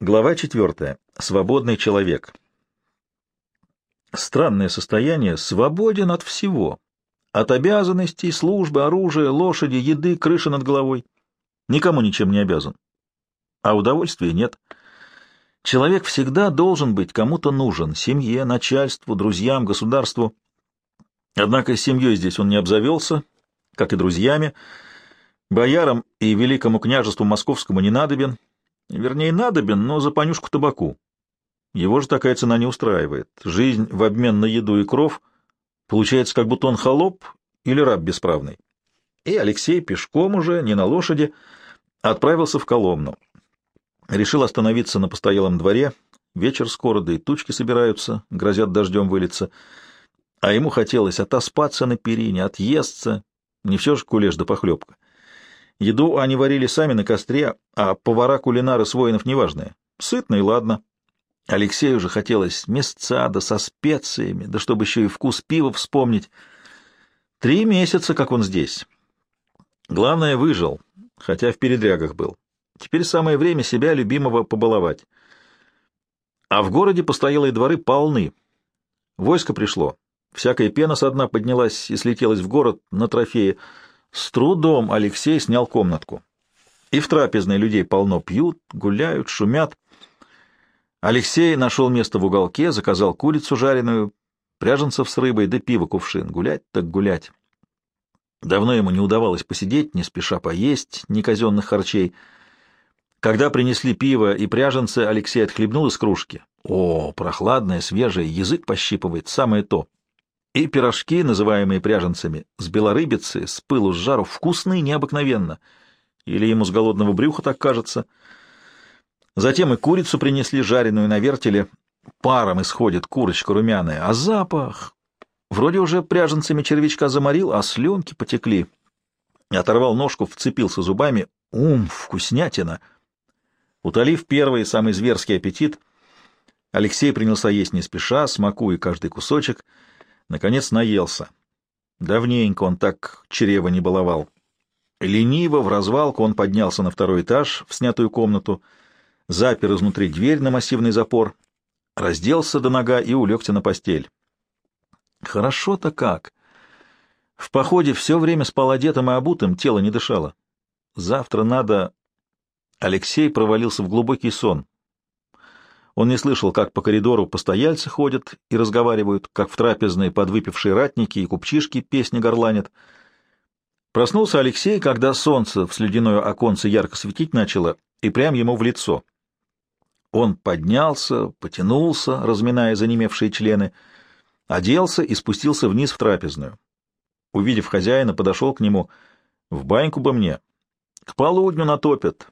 Глава четвертая. Свободный человек. Странное состояние. Свободен от всего. От обязанностей, службы, оружия, лошади, еды, крыши над головой. Никому ничем не обязан. А удовольствия нет. Человек всегда должен быть кому-то нужен. Семье, начальству, друзьям, государству. Однако семьей здесь он не обзавелся, как и друзьями. Боярам и великому княжеству московскому не надобен. Вернее, надобен, но за понюшку табаку. Его же такая цена не устраивает. Жизнь в обмен на еду и кров получается, как будто он холоп или раб бесправный. И Алексей пешком уже, не на лошади, отправился в Коломну. Решил остановиться на постоялом дворе. Вечер скоро, да и тучки собираются, грозят дождем вылиться. А ему хотелось отоспаться на перине, отъесться. Не все же кулеш да похлебка. Еду они варили сами на костре, а повара-кулинары с воинов неважные. Сытно и ладно. Алексею же хотелось мясца, да со специями, да чтобы еще и вкус пива вспомнить. Три месяца, как он здесь. Главное, выжил, хотя в передрягах был. Теперь самое время себя любимого побаловать. А в городе постоялые дворы полны. Войско пришло. Всякая пена со дна поднялась и слетелась в город на трофеи — с трудом Алексей снял комнатку. И в трапезной людей полно пьют, гуляют, шумят. Алексей нашел место в уголке, заказал курицу жареную, пряженцев с рыбой да пиво кувшин. Гулять так гулять. Давно ему не удавалось посидеть, не спеша поесть, ни казенных харчей. Когда принесли пиво и пряженцы, Алексей отхлебнул из кружки. О, прохладное, свежее, язык пощипывает, самое то и пирожки, называемые пряженцами, с белорыбицы, с пылу, с жару, вкусные необыкновенно. Или ему с голодного брюха так кажется. Затем и курицу принесли, жареную на вертеле. Паром исходит курочка румяная, а запах... Вроде уже пряженцами червячка заморил, а слюнки потекли. Оторвал ножку, вцепился зубами. Ум, вкуснятина! Утолив первый, самый зверский аппетит, Алексей принялся есть не спеша, смакуя каждый кусочек — Наконец наелся. Давненько он так чрево не баловал. Лениво в развалку он поднялся на второй этаж в снятую комнату, запер изнутри дверь на массивный запор, разделся до нога и улегся на постель. Хорошо-то как! В походе все время спал одетым и обутым, тело не дышало. Завтра надо... Алексей провалился в глубокий сон. Он не слышал, как по коридору постояльцы ходят и разговаривают, как в трапезной подвыпившие ратники и купчишки песни горланят. Проснулся Алексей, когда солнце в слюдяное оконце ярко светить начало, и прям ему в лицо. Он поднялся, потянулся, разминая занемевшие члены, оделся и спустился вниз в трапезную. Увидев хозяина, подошел к нему. «В баньку бы мне. К полудню натопят.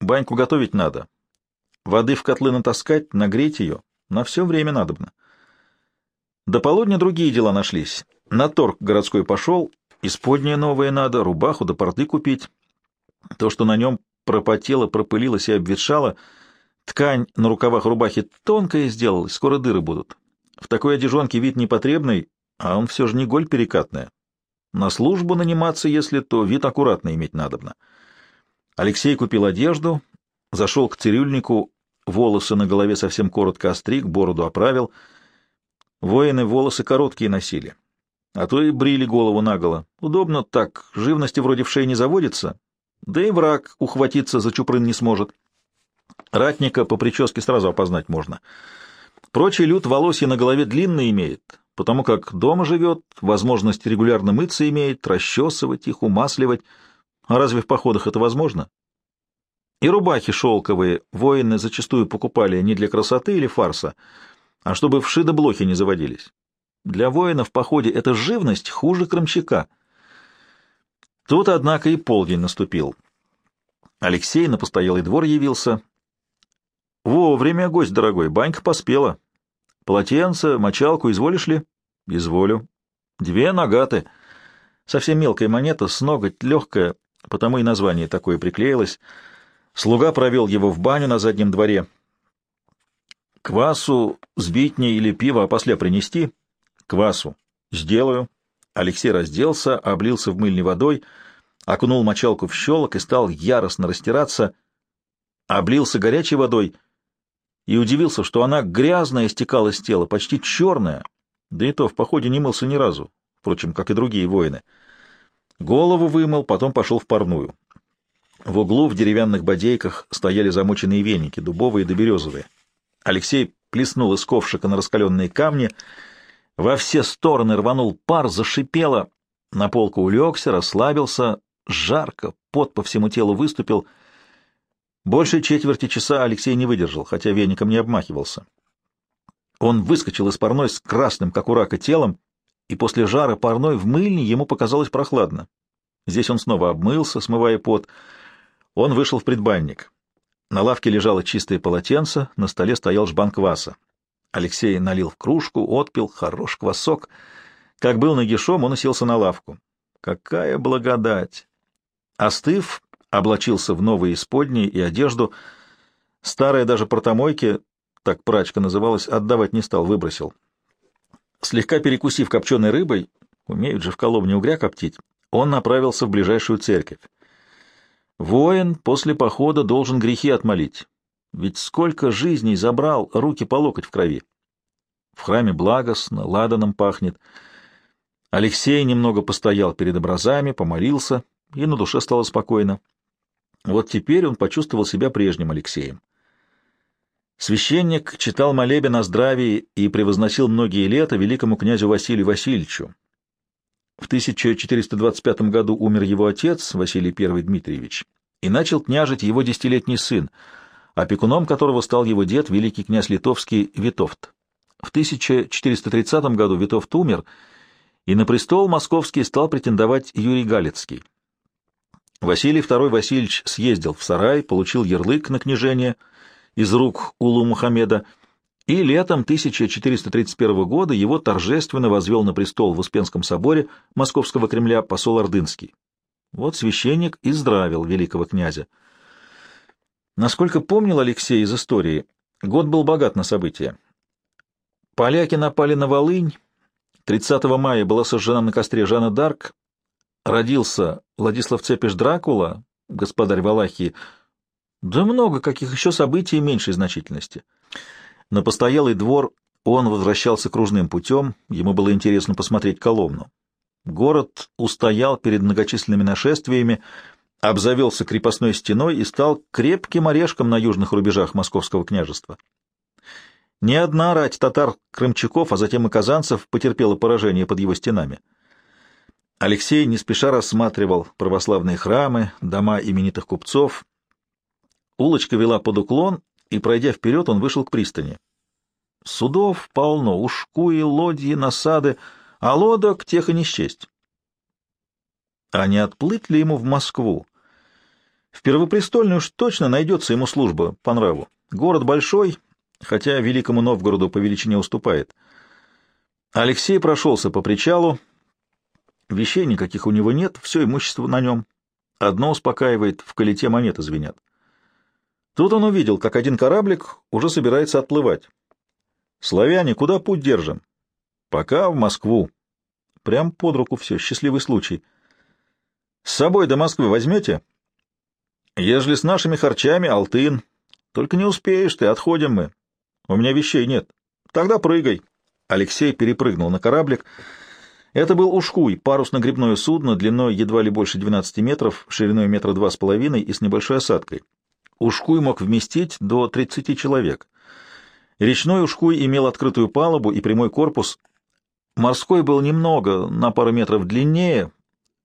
Баньку готовить надо. Воды в котлы натаскать, нагреть ее. На все время надобно. До полудня другие дела нашлись. На торг городской пошел, исподнее новое надо, рубаху да порты купить. То, что на нем пропотело, пропылилось и обветшало, ткань на рукавах рубахи тонкая сделалась, скоро дыры будут. В такой одежонке вид непотребный, а он все же не голь перекатная. На службу наниматься, если то, вид аккуратно иметь надобно. Алексей купил одежду, зашел к цирюльнику, волосы на голове совсем коротко остриг, бороду оправил. Воины волосы короткие носили, а то и брили голову наголо. Удобно так, живности вроде в шее не заводится, да и враг ухватиться за чупрын не сможет. Ратника по прическе сразу опознать можно. Прочий люд волосья на голове длинные имеет, потому как дома живет, возможность регулярно мыться имеет, расчесывать их, умасливать. А разве в походах это возможно? И рубахи шелковые воины зачастую покупали не для красоты или фарса, а чтобы да блохи не заводились. Для воина в походе эта живность хуже кромчака. Тут, однако, и полдень наступил. Алексей на постоялый двор явился. Вовремя, гость дорогой, банька поспела. Полотенце, мочалку изволишь ли? Изволю. Две нагаты. Совсем мелкая монета, с ноготь легкая, потому и название такое приклеилось — Слуга провел его в баню на заднем дворе. «Квасу, сбитни или пиво опосля принести?» «Квасу. Сделаю». Алексей разделся, облился в мыльной водой, окунул мочалку в щелок и стал яростно растираться. облился горячей водой и удивился, что она грязная стекала с тела, почти черная, да и то в походе не мылся ни разу, впрочем, как и другие воины. Голову вымыл, потом пошел в парную. В углу в деревянных бодейках стояли замоченные веники, дубовые да березовые. Алексей плеснул из ковшика на раскаленные камни, во все стороны рванул пар, зашипело, на полку улегся, расслабился, жарко, пот по всему телу выступил. Больше четверти часа Алексей не выдержал, хотя веником не обмахивался. Он выскочил из парной с красным, как у рака, телом, и после жара парной в мыльне ему показалось прохладно. Здесь он снова обмылся, смывая пот. Он вышел в предбанник. На лавке лежало чистое полотенце, на столе стоял жбан кваса. Алексей налил в кружку, отпил, хорош квасок. Как был нагишом, он уселся на лавку. Какая благодать! Остыв, облачился в новые исподние и одежду. Старая даже портомойки, так прачка называлась, отдавать не стал, выбросил. Слегка перекусив копченой рыбой, умеют же в Коломне угря коптить, он направился в ближайшую церковь. Воин после похода должен грехи отмолить, ведь сколько жизней забрал, руки по локоть в крови. В храме благостно, ладаном пахнет. Алексей немного постоял перед образами, помолился, и на душе стало спокойно. Вот теперь он почувствовал себя прежним Алексеем. Священник читал молебен о здравии и превозносил многие лета великому князю Василию Васильевичу. В 1425 году умер его отец, Василий I Дмитриевич, и начал княжить его десятилетний сын, опекуном которого стал его дед, великий князь литовский Витовт. В 1430 году Витовт умер, и на престол московский стал претендовать Юрий Галицкий. Василий II Васильевич съездил в сарай, получил ярлык на княжение из рук Улу Мухаммеда, и летом 1431 года его торжественно возвел на престол в Успенском соборе Московского Кремля посол Ордынский. Вот священник и здравил великого князя. Насколько помнил Алексей из истории, год был богат на события. Поляки напали на Волынь, 30 мая была сожжена на костре Жанна Дарк, родился Владислав Цепиш Дракула, господарь Валахии, да много каких еще событий меньшей значительности. На постоялый двор он возвращался кружным путем, ему было интересно посмотреть Коломну. Город устоял перед многочисленными нашествиями, обзавелся крепостной стеной и стал крепким орешком на южных рубежах Московского княжества. Ни одна рать татар-крымчаков, а затем и казанцев потерпела поражение под его стенами. Алексей не спеша рассматривал православные храмы, дома именитых купцов. Улочка вела под уклон, и, пройдя вперед, он вышел к пристани. Судов полно, ушкуи, лодьи, насады, а лодок тех и не счесть. А не отплыть ли ему в Москву? В Первопрестольную уж точно найдется ему служба по нраву. Город большой, хотя Великому Новгороду по величине уступает. Алексей прошелся по причалу, Вещей никаких у него нет, все имущество на нем. Одно успокаивает, в колите монеты звенят. Тут он увидел, как один кораблик уже собирается отплывать. «Славяне, куда путь держим?» «Пока в Москву». Прям под руку все, счастливый случай. «С собой до Москвы возьмете?» «Ежели с нашими харчами, Алтын. Только не успеешь ты, отходим мы. У меня вещей нет. Тогда прыгай». Алексей перепрыгнул на кораблик, — это был Ушкуй, парусно-гребное судно длиной едва ли больше 12 метров, шириной метра два с половиной и с небольшой осадкой. Ушкуй мог вместить до 30 человек. Речной Ушкуй имел открытую палубу и прямой корпус. Морской был немного, на пару метров длиннее,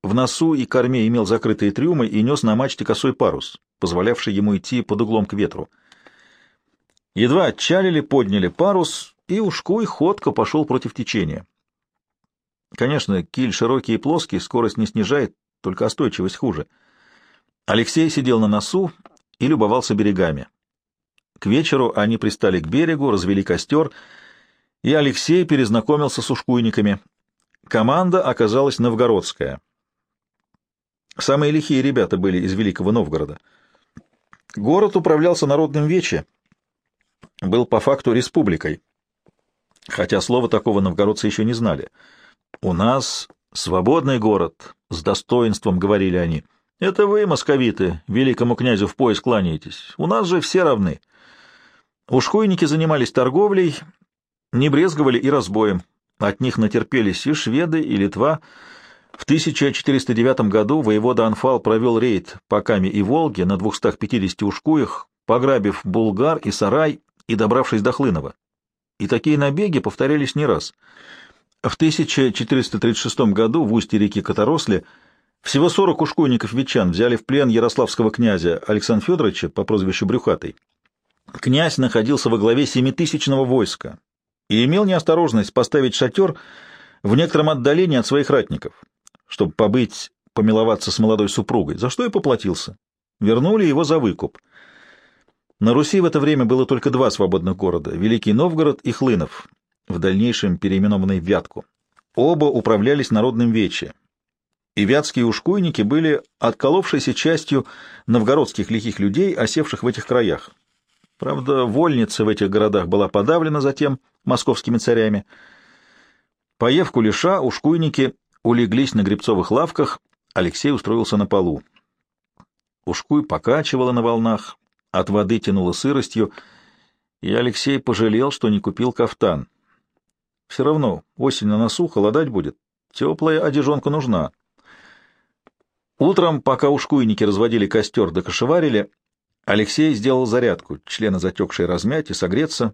в носу и корме имел закрытые трюмы и нес на мачте косой парус, позволявший ему идти под углом к ветру. Едва отчалили, подняли парус, и Ушкуй ходко пошел против течения. Конечно, киль широкий и плоский, скорость не снижает, только остойчивость хуже. Алексей сидел на носу и любовался берегами. К вечеру они пристали к берегу, развели костер, и Алексей перезнакомился с ушкуйниками. Команда оказалась новгородская. Самые лихие ребята были из Великого Новгорода. Город управлялся народным вече, был по факту республикой, хотя слова такого новгородцы еще не знали — «У нас свободный город», — с достоинством говорили они. Это вы, московиты, великому князю в пояс кланяетесь. У нас же все равны. Ушкуйники занимались торговлей, не брезговали и разбоем. От них натерпелись и шведы, и Литва. В 1409 году воевода Анфал провел рейд по Каме и Волге на 250 ушкуях, пограбив Булгар и Сарай и добравшись до Хлынова. И такие набеги повторялись не раз. В 1436 году в устье реки Которосли всего 40 ушкуйников-ветчан взяли в плен ярославского князя Александра Федоровича по прозвищу Брюхатый. Князь находился во главе семитысячного войска и имел неосторожность поставить шатер в некотором отдалении от своих ратников, чтобы побыть, помиловаться с молодой супругой, за что и поплатился. Вернули его за выкуп. На Руси в это время было только два свободных города — Великий Новгород и Хлынов, в дальнейшем переименованный Вятку. Оба управлялись народным вече, и вятские ушкуйники были отколовшейся частью новгородских лихих людей, осевших в этих краях. Правда, вольница в этих городах была подавлена затем московскими царями. Поев кулеша, ушкуйники улеглись на гребцовых лавках, Алексей устроился на полу. Ушкуй покачивала на волнах, от воды тянуло сыростью, и Алексей пожалел, что не купил кафтан. Все равно осень на носу, холодать будет, теплая одежонка нужна. Утром, пока ушкуйники разводили костер да кошеварили, Алексей сделал зарядку, члены затекшие размять и согреться.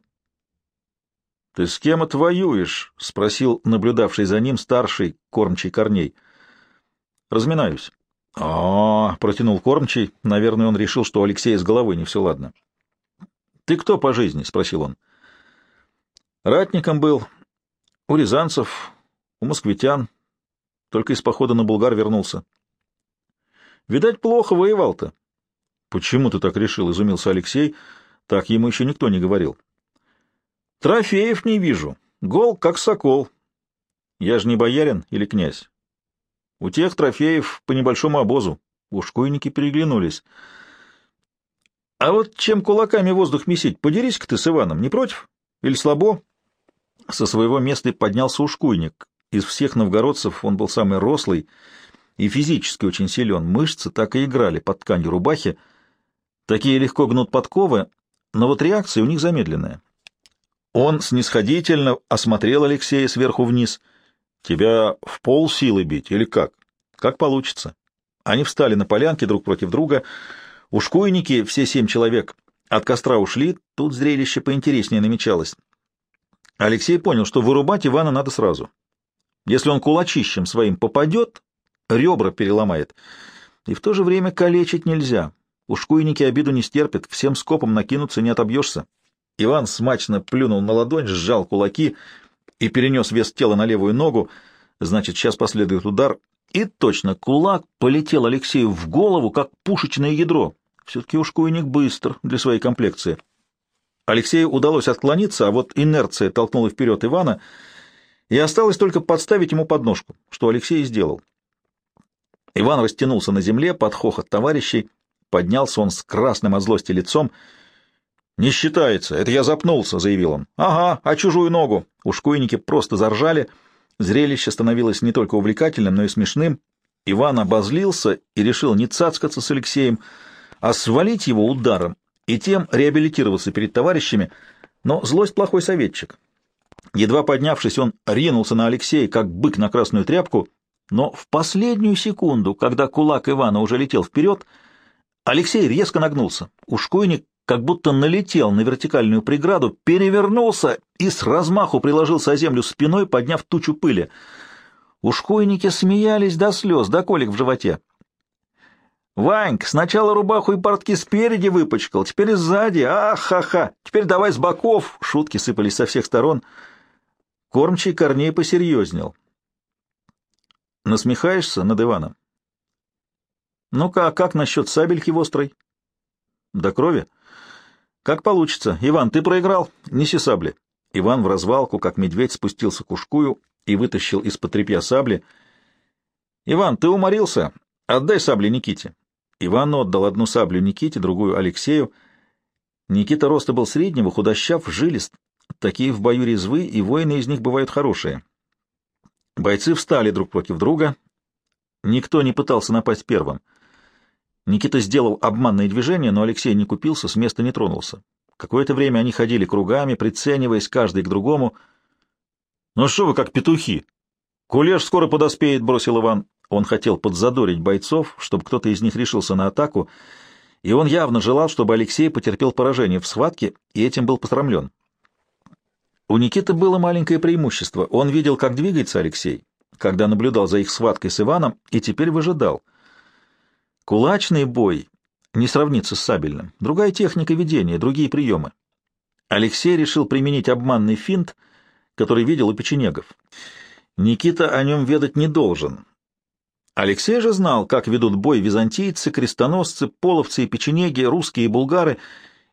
— Ты с кем отвоюешь? — спросил наблюдавший за ним старший кормчий Корней. — Разминаюсь. -а, — протянул кормчий. Наверное, он решил, что у Алексея с головой не все ладно. — Ты кто по жизни? — спросил он. — Ратником был. У рязанцев, у москвитян. Только из похода на Булгар вернулся. — Видать, плохо воевал-то. Почему ты так решил? изумился Алексей. Так ему еще никто не говорил. Трофеев не вижу. Гол, как сокол. Я же не боярин или князь. У тех трофеев по небольшому обозу. Ушкуйники переглянулись. А вот чем кулаками воздух месить? Подерись-ка ты с Иваном, не против? Или слабо? Со своего места поднялся ушкуйник. Из всех новгородцев он был самый рослый и физически очень силен. Мышцы так и играли под тканью рубахи. Такие легко гнут подковы, но вот реакция у них замедленная. Он снисходительно осмотрел Алексея сверху вниз. «Тебя в пол силы бить или как? Как получится?» Они встали на полянке друг против друга. Ушкуйники, все семь человек, от костра ушли, тут зрелище поинтереснее намечалось. Алексей понял, что вырубать Ивана надо сразу. Если он кулачищем своим попадет, ребра переломает. И в то же время калечить нельзя. Ушкуйники обиду не стерпят, всем скопом накинуться не отобьешься. Иван смачно плюнул на ладонь, сжал кулаки и перенес вес тела на левую ногу. Значит, сейчас последует удар. И точно, кулак полетел Алексею в голову, как пушечное ядро. Все-таки ушкуйник быстр для своей комплекции. Алексею удалось отклониться, а вот инерция толкнула вперед Ивана, и осталось только подставить ему подножку, что Алексей и сделал. Иван растянулся на земле под хохот товарищей, Поднялся он с красным от злости лицом. «Не считается, это я запнулся», — заявил он. «Ага, а чужую ногу?» Ушкуйники просто заржали. Зрелище становилось не только увлекательным, но и смешным. Иван обозлился и решил не цацкаться с Алексеем, а свалить его ударом и тем реабилитироваться перед товарищами, но злость плохой советчик. Едва поднявшись, он ринулся на Алексея, как бык на красную тряпку, но в последнюю секунду, когда кулак Ивана уже летел вперед, — Алексей резко нагнулся. Ушкуйник как будто налетел на вертикальную преграду, перевернулся и с размаху приложился о землю спиной, подняв тучу пыли. Ушкуйники смеялись до слез, до колик в животе. «Ваньк, сначала рубаху и портки спереди выпачкал, теперь и сзади. Ах-ха-ха! Теперь давай с боков!» Шутки сыпались со всех сторон. Кормчий Корней посерьезнел. «Насмехаешься над Иваном?» Ну-ка, а как насчет сабельки вострой? До крови? Как получится. Иван, ты проиграл. Неси сабли. Иван в развалку, как медведь, спустился к ушкую и вытащил из-под тряпья сабли. Иван, ты уморился? Отдай сабли Никите. Иван отдал одну саблю Никите, другую Алексею. Никита роста был среднего, худощав, жилист. Такие в бою резвы, и воины из них бывают хорошие. Бойцы встали друг против друга. Никто не пытался напасть первым. Никита сделал обманное движение, но Алексей не купился, с места не тронулся. Какое-то время они ходили кругами, прицениваясь каждый к другому. — Ну что вы, как петухи? — Кулеш скоро подоспеет, — бросил Иван. Он хотел подзадорить бойцов, чтобы кто-то из них решился на атаку, и он явно желал, чтобы Алексей потерпел поражение в схватке, и этим был посрамлен. У Никиты было маленькое преимущество. Он видел, как двигается Алексей, когда наблюдал за их схваткой с Иваном, и теперь выжидал. Кулачный бой не сравнится с сабельным. Другая техника ведения, другие приемы. Алексей решил применить обманный финт, который видел у печенегов. Никита о нем ведать не должен. Алексей же знал, как ведут бой византийцы, крестоносцы, половцы и печенеги, русские и булгары,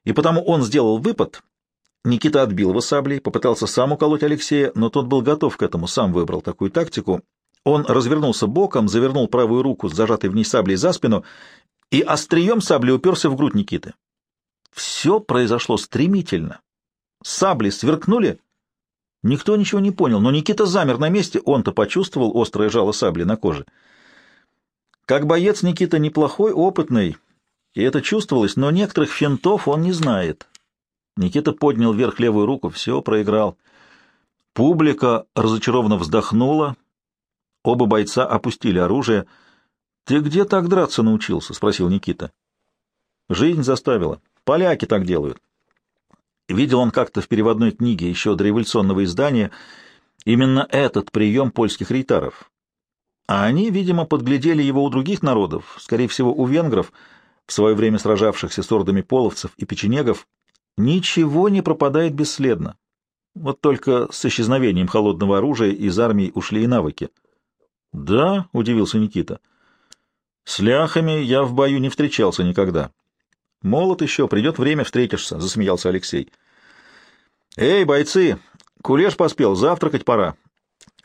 и потому он сделал выпад. Никита отбил его саблей, попытался сам уколоть Алексея, но тот был готов к этому, сам выбрал такую тактику. Он развернулся боком, завернул правую руку с зажатой в ней саблей за спину и острием сабли уперся в грудь Никиты. Все произошло стремительно. Сабли сверкнули, Никто ничего не понял, но Никита замер на месте, он-то почувствовал острое жало сабли на коже. Как боец Никита неплохой, опытный, и это чувствовалось, но некоторых финтов он не знает. Никита поднял вверх левую руку, все, проиграл. Публика разочарованно вздохнула, оба бойца опустили оружие. — Ты где так драться научился? — спросил Никита. — Жизнь заставила. Поляки так делают. Видел он как-то в переводной книге еще до революционного издания именно этот прием польских рейтаров. А они, видимо, подглядели его у других народов, скорее всего, у венгров, в свое время сражавшихся с ордами половцев и печенегов. Ничего не пропадает бесследно. Вот только с исчезновением холодного оружия из армии ушли и навыки. — Да, — удивился Никита. — С ляхами я в бою не встречался никогда. Молод еще, придет время, встретишься, — засмеялся Алексей. — Эй, бойцы, кулеш поспел, завтракать пора.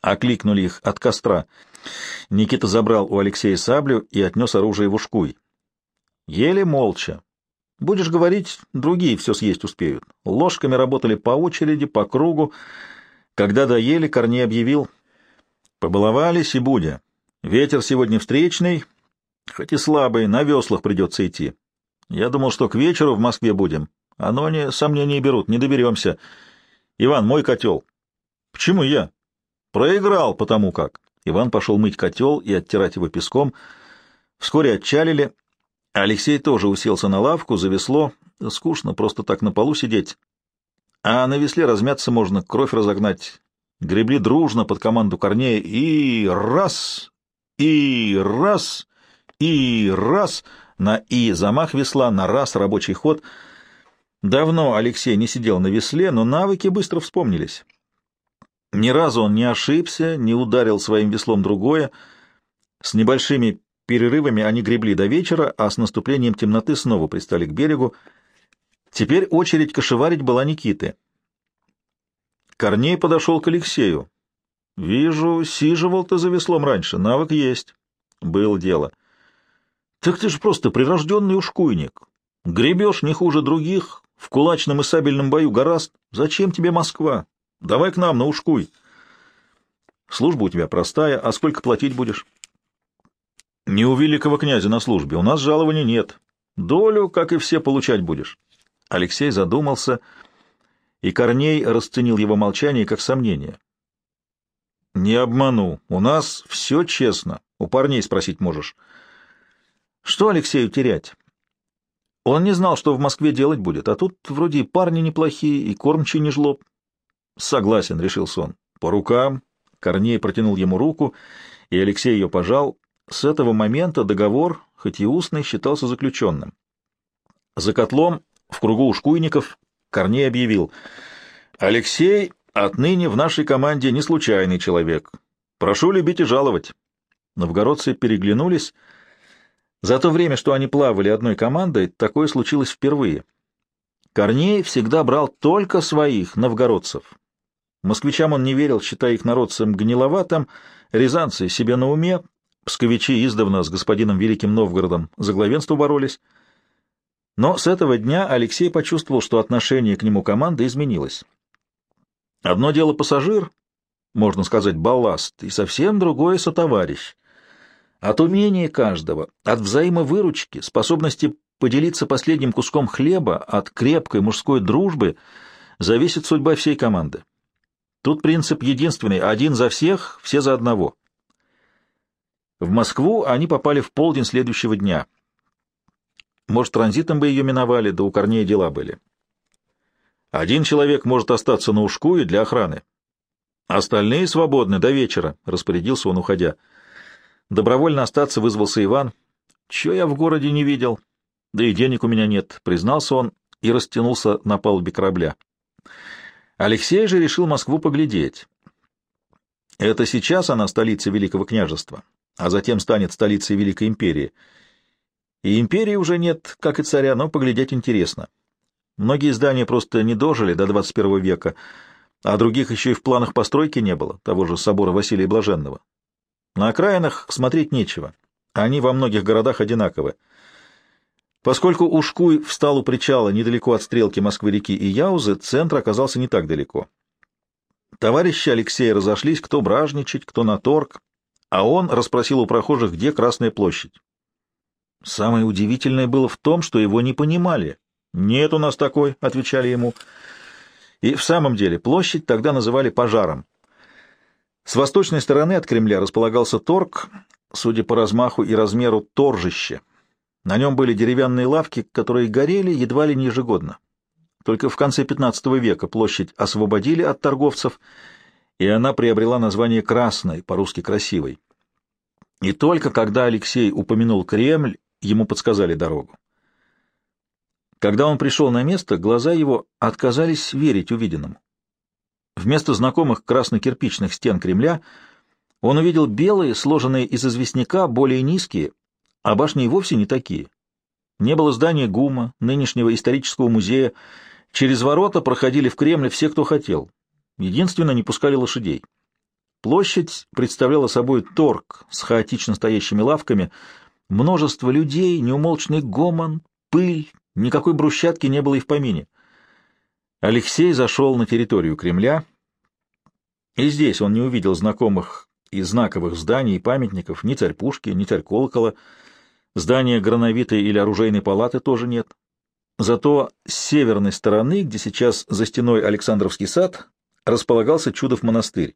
Окликнули их от костра. Никита забрал у Алексея саблю и отнес оружие в ушкуй. Еле молча. Будешь говорить, другие все съесть успеют. Ложками работали по очереди, по кругу. Когда доели, Корней объявил. Побаловались и будя. Ветер сегодня встречный, хоть и слабый, на веслах придется идти. Я думал, что к вечеру в Москве будем. Оно они сомнений берут, не доберемся. Иван, мой котел. Почему я? Проиграл, потому как. Иван пошел мыть котел и оттирать его песком. Вскоре отчалили. Алексей тоже уселся на лавку, за весло. Скучно просто так на полу сидеть. А на весле размяться можно, кровь разогнать. Гребли дружно под команду Корнея и раз, и раз, и раз — на «и» замах весла, на «раз» рабочий ход. Давно Алексей не сидел на весле, но навыки быстро вспомнились. Ни разу он не ошибся, не ударил своим веслом другое. С небольшими перерывами они гребли до вечера, а с наступлением темноты снова пристали к берегу. Теперь очередь кошеварить была Никиты. Корней подошел к Алексею. — Вижу, сиживал ты за веслом раньше, навык есть. — Было дело. — так ты же просто прирожденный ушкуйник. Гребешь не хуже других, в кулачном и сабельном бою гораст. Зачем тебе Москва? Давай к нам на ушкуй. Служба у тебя простая, а сколько платить будешь? Не у великого князя на службе, у нас жалования нет. Долю, как и все, получать будешь. Алексей задумался, и Корней расценил его молчание как сомнение. Не обману, у нас все честно, у парней спросить можешь. Что Алексею терять? Он не знал, что в Москве делать будет, а тут вроде и парни неплохие, и кормчий не жлоб. Согласен, — решился он. По рукам. Корней протянул ему руку, и Алексей ее пожал. С этого момента договор, хоть и устный, считался заключенным. За котлом, в кругу ушкуйников, Корней объявил. «Алексей отныне в нашей команде не случайный человек. Прошу любить и жаловать». Новгородцы переглянулись — за то время, что они плавали одной командой, такое случилось впервые. Корней всегда брал только своих, новгородцев. Москвичам он не верил, считая их народцем гниловатым, рязанцы себе на уме, псковичи издавна с господином Великим Новгородом за главенство боролись. Но с этого дня Алексей почувствовал, что отношение к нему команды изменилось. Одно дело пассажир, можно сказать, балласт, и совсем другое сотоварищ — от умения каждого, от взаимовыручки, способности поделиться последним куском хлеба, от крепкой мужской дружбы зависит судьба всей команды. Тут принцип единственный — один за всех, все за одного. В Москву они попали в полдень следующего дня. Может, транзитом бы ее миновали, да у Корнея дела были. Один человек может остаться на ушку и для охраны. Остальные свободны до вечера, — распорядился он, уходя. Добровольно остаться вызвался Иван. Че я в городе не видел? Да и денег у меня нет, — признался он и растянулся на палубе корабля. Алексей же решил Москву поглядеть. Это сейчас она столица Великого княжества, а затем станет столицей Великой империи. И империи уже нет, как и царя, но поглядеть интересно. Многие здания просто не дожили до 21 века, а других еще и в планах постройки не было, того же собора Василия Блаженного. На окраинах смотреть нечего. Они во многих городах одинаковы. Поскольку Ушкуй встал у причала недалеко от стрелки Москвы-реки и Яузы, центр оказался не так далеко. Товарищи Алексея разошлись, кто бражничать, кто на торг, а он расспросил у прохожих, где Красная площадь. Самое удивительное было в том, что его не понимали. «Нет у нас такой», — отвечали ему. И в самом деле площадь тогда называли пожаром. С восточной стороны от Кремля располагался торг, судя по размаху и размеру, торжище. На нем были деревянные лавки, которые горели едва ли не ежегодно. Только в конце XV века площадь освободили от торговцев, и она приобрела название «Красной», по-русски «красивой». И только когда Алексей упомянул Кремль, ему подсказали дорогу. Когда он пришел на место, глаза его отказались верить увиденному. Вместо знакомых красно-кирпичных стен Кремля он увидел белые, сложенные из известняка, более низкие, а башни и вовсе не такие. Не было здания ГУМа, нынешнего исторического музея. Через ворота проходили в Кремль все, кто хотел. Единственно, не пускали лошадей. Площадь представляла собой торг с хаотично стоящими лавками, множество людей, неумолчный гомон, пыль, никакой брусчатки не было и в помине. Алексей зашел на территорию Кремля, и здесь он не увидел знакомых и знаковых зданий и памятников, ни царь Пушки, ни царь Колокола, здания Грановитой или Оружейной палаты тоже нет. Зато с северной стороны, где сейчас за стеной Александровский сад, располагался Чудов монастырь.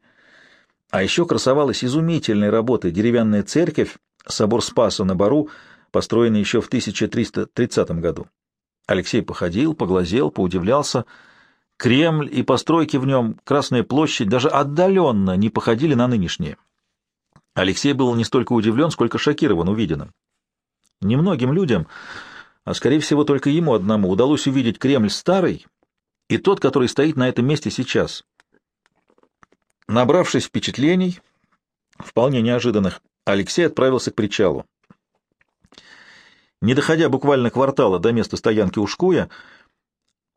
А еще красовалась изумительной работы деревянная церковь, собор Спаса на Бару, построенный еще в 1330 году. Алексей походил, поглазел, поудивлялся — Кремль и постройки в нем, Красная площадь, даже отдаленно не походили на нынешние. Алексей был не столько удивлен, сколько шокирован увиденным. Немногим людям, а скорее всего только ему одному, удалось увидеть Кремль старый и тот, который стоит на этом месте сейчас. Набравшись впечатлений, вполне неожиданных, Алексей отправился к причалу. Не доходя буквально квартала до места стоянки Ушкуя,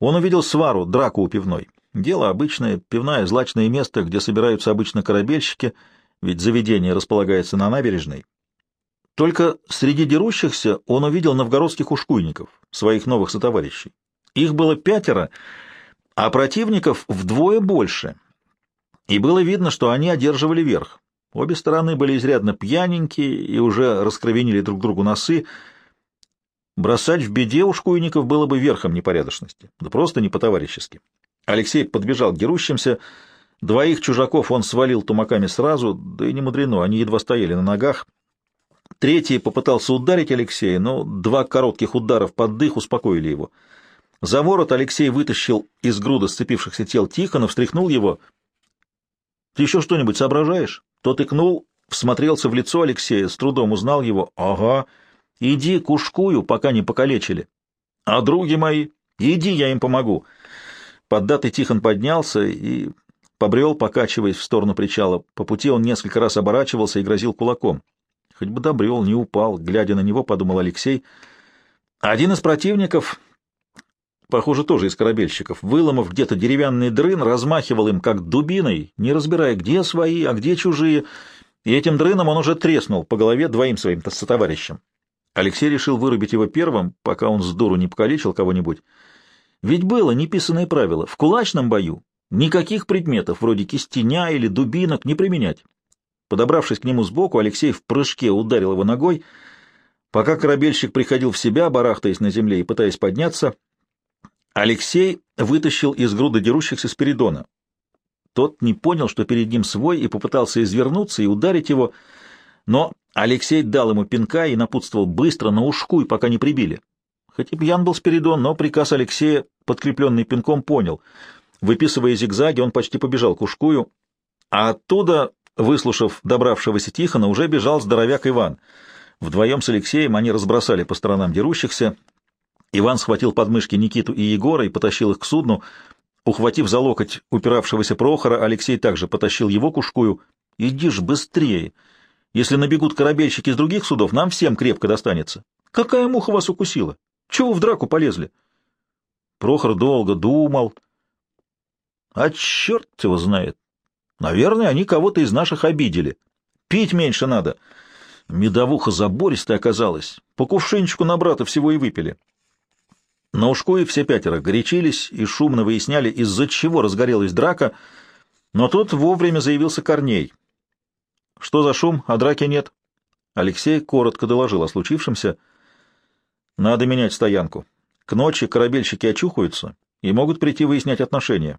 он увидел свару, драку у пивной. Дело обычное, пивная злачное место, где собираются обычно корабельщики, ведь заведение располагается на набережной. Только среди дерущихся он увидел новгородских ушкуйников, своих новых сотоварищей. Их было пятеро, а противников вдвое больше. И было видно, что они одерживали верх. Обе стороны были изрядно пьяненькие и уже раскровенили друг другу носы, Бросать в беде у шкуйников было бы верхом непорядочности, да просто не по-товарищески. Алексей подбежал к дерущимся, двоих чужаков он свалил тумаками сразу, да и не мудрено, они едва стояли на ногах. Третий попытался ударить Алексея, но два коротких ударов под дых успокоили его. За ворот Алексей вытащил из груда сцепившихся тел Тихона, встряхнул его. — Ты еще что-нибудь соображаешь? Тот икнул, всмотрелся в лицо Алексея, с трудом узнал его. — Ага. — Иди к ушкую, пока не покалечили. А други мои, иди, я им помогу. Поддатый Тихон поднялся и побрел, покачиваясь в сторону причала. По пути он несколько раз оборачивался и грозил кулаком. Хоть бы добрел, не упал. Глядя на него, подумал Алексей. Один из противников, похоже, тоже из корабельщиков, выломав где-то деревянный дрын, размахивал им как дубиной, не разбирая, где свои, а где чужие, и этим дрыном он уже треснул по голове двоим своим сотоварищам. Алексей решил вырубить его первым, пока он с дуру не покалечил кого-нибудь. Ведь было неписанное правило — в кулачном бою никаких предметов, вроде кистеня или дубинок, не применять. Подобравшись к нему сбоку, Алексей в прыжке ударил его ногой. Пока корабельщик приходил в себя, барахтаясь на земле и пытаясь подняться, Алексей вытащил из груды дерущихся Спиридона. Тот не понял, что перед ним свой, и попытался извернуться и ударить его, но Алексей дал ему пинка и напутствовал быстро, на ушкуй, пока не прибили. Хоть и пьян был Спиридон, но приказ Алексея, подкрепленный пинком, понял. Выписывая зигзаги, он почти побежал к ушкую, а оттуда, выслушав добравшегося Тихона, уже бежал здоровяк Иван. Вдвоем с Алексеем они разбросали по сторонам дерущихся. Иван схватил подмышки Никиту и Егора и потащил их к судну. Ухватив за локоть упиравшегося Прохора, Алексей также потащил его к ушкую. «Иди ж быстрее! Если набегут корабельщики из других судов, нам всем крепко достанется. Какая муха вас укусила? Чего в драку полезли?» Прохор долго думал. «А черт его знает! Наверное, они кого-то из наших обидели. Пить меньше надо. Медовуха забористая оказалась. По кувшинчику на брата всего и выпили». На Ушкуе все пятеро горячились и шумно выясняли, из-за чего разгорелась драка, но тут вовремя заявился Корней. «Что за шум? А драки нет?» Алексей коротко доложил о случившемся. «Надо менять стоянку. К ночи корабельщики очухаются и могут прийти выяснять отношения».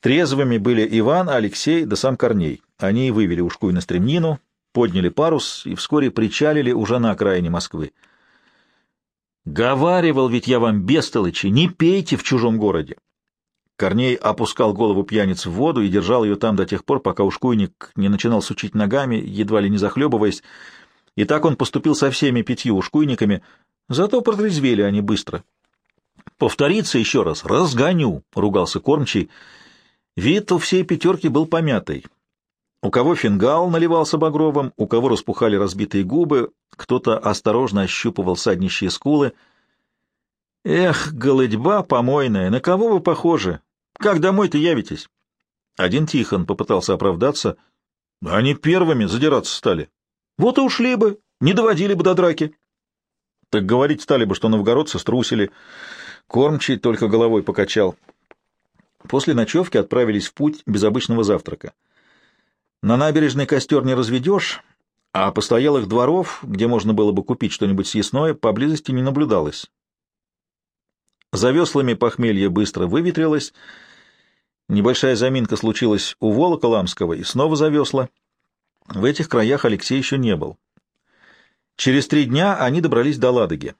Трезвыми были Иван, Алексей да сам Корней. Они вывели Ушкуй на стремнину, подняли парус и вскоре причалили уже на окраине Москвы. Говаривал ведь я вам, бестолычи, не пейте в чужом городе. Корней опускал голову пьяницы в воду и держал ее там до тех пор, пока ушкуйник не начинал сучить ногами, едва ли не захлебываясь. И так он поступил со всеми пятью ушкуйниками, зато протрезвели они быстро. «Повторится еще раз, разгоню», — ругался кормчий. Вид у всей пятерки был помятый. У кого фингал наливался багровым, у кого распухали разбитые губы, кто-то осторожно ощупывал саднищие скулы. «Эх, голодьба помойная, на кого вы похожи? Как домой-то явитесь?» Один Тихон попытался оправдаться. «Они первыми задираться стали. Вот и ушли бы, не доводили бы до драки». Так говорить стали бы, что новгородцы струсили. Кормчий только головой покачал. После ночевки отправились в путь без обычного завтрака. На набережной костер не разведешь, а постоялых дворов, где можно было бы купить что-нибудь съестное, поблизости не наблюдалось. За веслами похмелье быстро выветрилось, небольшая заминка случилась у Волоколамского и снова за весла. В этих краях Алексей еще не был. Через три дня они добрались до Ладоги.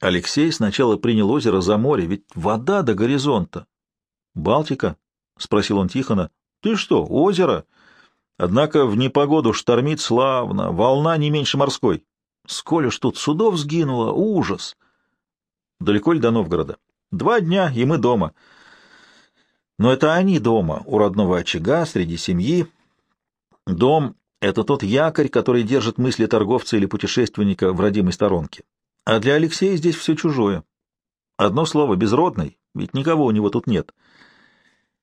Алексей сначала принял озеро за море, ведь вода до горизонта. — Балтика? — спросил он Тихона. — Ты что, озеро? — Однако в непогоду штормит славно, волна не меньше морской. Сколь уж тут судов сгинуло, ужас! Далеко ли до Новгорода? Два дня, и мы дома. Но это они дома, у родного очага, среди семьи. Дом — это тот якорь, который держит мысли торговца или путешественника в родимой сторонке. А для Алексея здесь все чужое. Одно слово — безродный, ведь никого у него тут нет.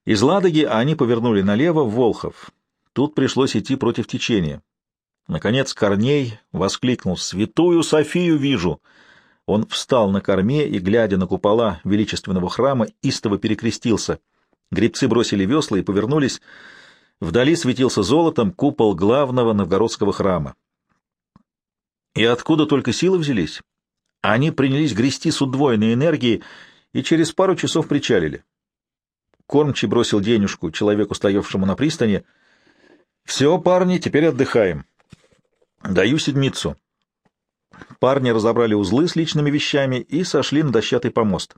Из Ладоги они повернули налево в Волхов. Тут пришлось идти против течения. Наконец Корней воскликнул «Святую Софию вижу!» Он встал на корме и, глядя на купола величественного храма, истово перекрестился. Гребцы бросили весла и повернулись. Вдали светился золотом купол главного новгородского храма. И откуда только силы взялись? Они принялись грести с удвоенной энергией и через пару часов причалили. Кормчий бросил денежку человеку, стоявшему на пристани — «Все, парни, теперь отдыхаем. Даю седмицу». Парни разобрали узлы с личными вещами и сошли на дощатый помост.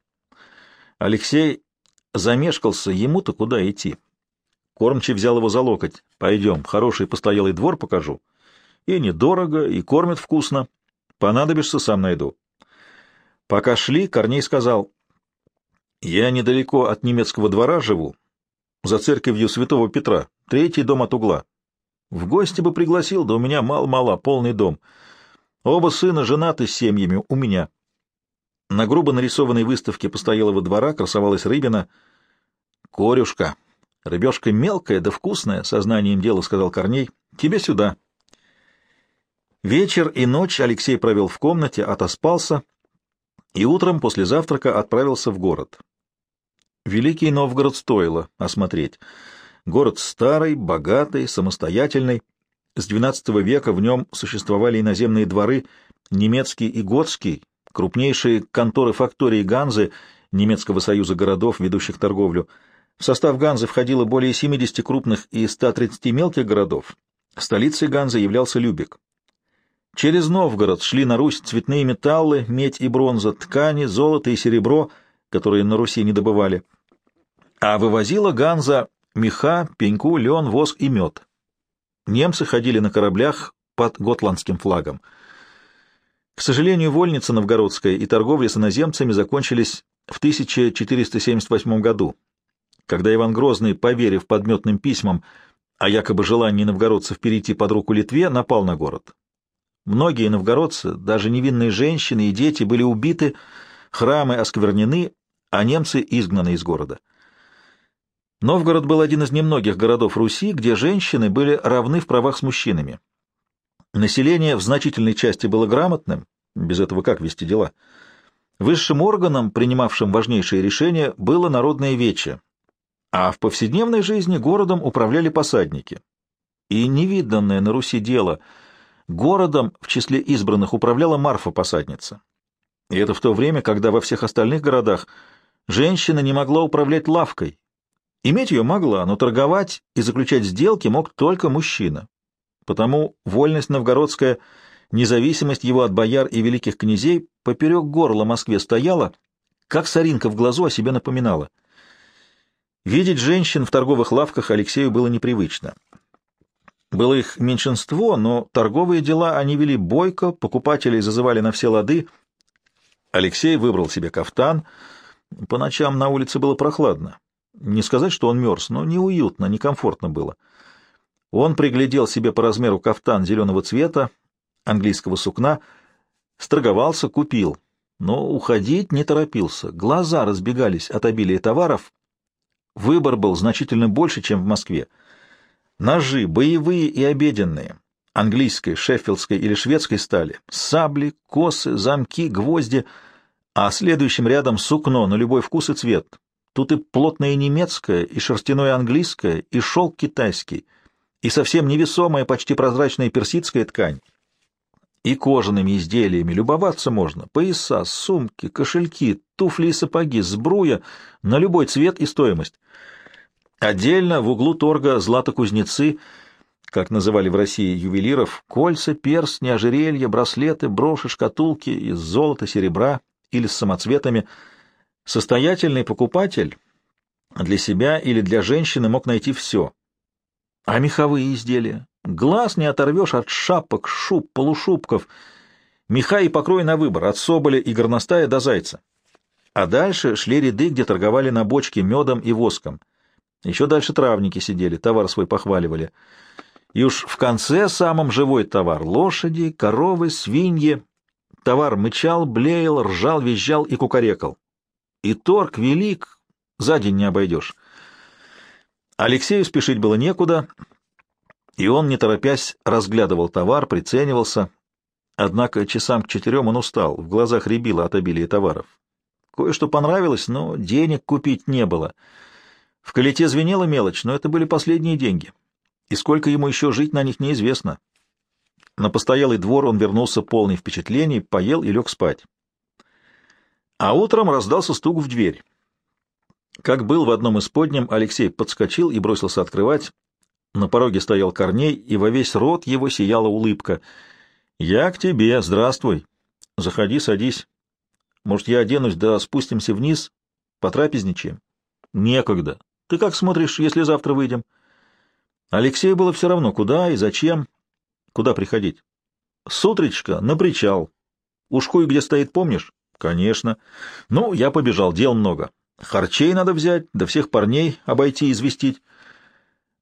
Алексей замешкался, ему-то куда идти. Кормчий взял его за локоть. «Пойдем, хороший постоялый двор покажу. И недорого, и кормят вкусно. Понадобишься, сам найду». Пока шли, Корней сказал, «Я недалеко от немецкого двора живу, за церковью святого Петра, третий дом от угла. В гости бы пригласил, да у меня мало-мало, полный дом. Оба сына женаты с семьями, у меня. На грубо нарисованной выставке постоялого двора красовалась рыбина. «Корюшка, рыбешка мелкая да вкусная», — сознанием дела сказал Корней. «Тебе сюда». Вечер и ночь Алексей провел в комнате, отоспался и утром после завтрака отправился в город. Великий Новгород стоило осмотреть. Город старый, богатый, самостоятельный. С XII века в нем существовали иноземные дворы, немецкий и готский, крупнейшие конторы фактории Ганзы, немецкого союза городов, ведущих торговлю. В состав Ганзы входило более 70 крупных и 130 мелких городов. Столицей Ганзы являлся Любек. Через Новгород шли на Русь цветные металлы, медь и бронза, ткани, золото и серебро, которые на Руси не добывали. А вывозила Ганза меха, пеньку, лен, воск и мед. Немцы ходили на кораблях под готландским флагом. К сожалению, вольница новгородская и торговля с иноземцами закончились в 1478 году, когда Иван Грозный, поверив подметным письмам о якобы желании новгородцев перейти под руку Литве, напал на город. Многие новгородцы, даже невинные женщины и дети, были убиты, храмы осквернены, а немцы изгнаны из города. Новгород был один из немногих городов Руси, где женщины были равны в правах с мужчинами. Население в значительной части было грамотным, без этого как вести дела. Высшим органом, принимавшим важнейшие решения, было народное вече, а в повседневной жизни городом управляли посадники. И невиданное на Руси дело — Городом в числе избранных управляла Марфа-посадница. И это в то время, когда во всех остальных городах женщина не могла управлять лавкой. Иметь ее могла, но торговать и заключать сделки мог только мужчина. Потому вольность новгородская, независимость его от бояр и великих князей поперек горла Москве стояла, как соринка в глазу о себе напоминала. Видеть женщин в торговых лавках Алексею было непривычно. Было их меньшинство, но торговые дела они вели бойко, покупателей зазывали на все лады. Алексей выбрал себе кафтан. По ночам на улице было прохладно. Не сказать, что он мерз, но неуютно, некомфортно было. Он приглядел себе по размеру кафтан зеленого цвета, английского сукна, сторговался, купил. Но уходить не торопился. Глаза разбегались от обилия товаров. Выбор был значительно больше, чем в Москве. Ножи, боевые и обеденные, английской, шеффилдской или шведской стали, сабли, косы, замки, гвозди, а следующим рядом сукно на любой вкус и цвет. Тут и плотное немецкое, и шерстяное английское, и шелк китайский, и совсем невесомая, почти прозрачная персидская ткань. И кожаными изделиями любоваться можно. Пояса, сумки, кошельки, туфли и сапоги, сбруя на любой цвет и стоимость. Отдельно в углу торга златокузнецы, как называли в России ювелиров, кольца, перстни, ожерелья, браслеты, броши, шкатулки из золота, серебра или с самоцветами. Состоятельный покупатель для себя или для женщины мог найти все. А меховые изделия? Глаз не оторвешь от шапок, шуб, полушубков. Меха и покрой на выбор, от соболя и горностая до зайца. А дальше шли ряды, где торговали на бочке медом и воском. Еще дальше травники сидели, товар свой похваливали. И уж в конце самым живой товар — лошади, коровы, свиньи. Товар мычал, блеял, ржал, визжал и кукарекал. И торг велик, за день не обойдешь. Алексею спешить было некуда, и он, не торопясь, разглядывал товар, приценивался. Однако часам к четырем он устал, в глазах рябило от обилия товаров. Кое-что понравилось, но денег купить не было — в колете звенела мелочь, но это были последние деньги, и сколько ему еще жить на них неизвестно. На постоялый двор он вернулся полный впечатлений, поел и лег спать. А утром раздался стук в дверь. Как был в одном из подням, Алексей подскочил и бросился открывать. На пороге стоял Корней, и во весь рот его сияла улыбка. «Я к тебе, здравствуй. Заходи, садись. Может, я оденусь, да спустимся вниз, потрапезничаем?» «Некогда. Ты как смотришь, если завтра выйдем? Алексею было все равно, куда и зачем. Куда приходить? С утречка на причал. Ушкуй, где стоит, помнишь? Конечно. Ну, я побежал, дел много. Харчей надо взять, да всех парней обойти и известить.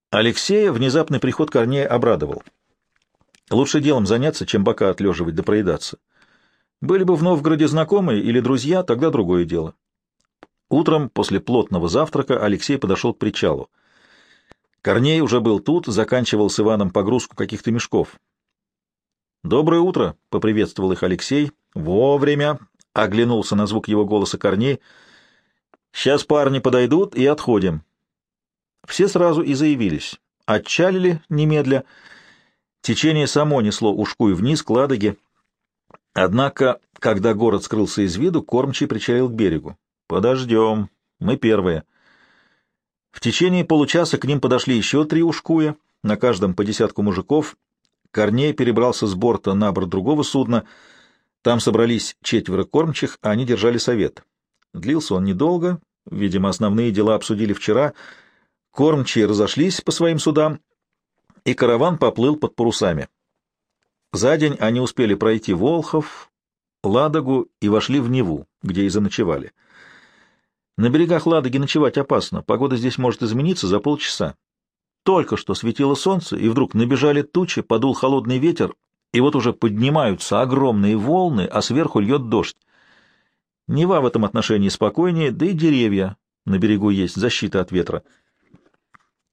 Алексея внезапный приход Корнея обрадовал. Лучше делом заняться, чем бока отлеживать да проедаться. Были бы в Новгороде знакомые или друзья, тогда другое дело. Утром, после плотного завтрака, Алексей подошел к причалу. Корней уже был тут, заканчивал с Иваном погрузку каких-то мешков. «Доброе утро!» — поприветствовал их Алексей. «Вовремя!» — оглянулся на звук его голоса Корней. «Сейчас парни подойдут и отходим». Все сразу и заявились. Отчалили немедля. Течение само несло ушку и вниз к Ладоге. Однако, когда город скрылся из виду, кормчий причалил к берегу. «Подождем. Мы первые». В течение получаса к ним подошли еще три ушкуя, на каждом по десятку мужиков. Корней перебрался с борта на борт другого судна. Там собрались четверо кормчих, а они держали совет. Длился он недолго, видимо, основные дела обсудили вчера. Кормчие разошлись по своим судам, и караван поплыл под парусами. За день они успели пройти Волхов, Ладогу и вошли в Неву, где и заночевали. На берегах Ладоги ночевать опасно, погода здесь может измениться за полчаса. Только что светило солнце, и вдруг набежали тучи, подул холодный ветер, и вот уже поднимаются огромные волны, а сверху льет дождь. Нева в этом отношении спокойнее, да и деревья на берегу есть, защита от ветра.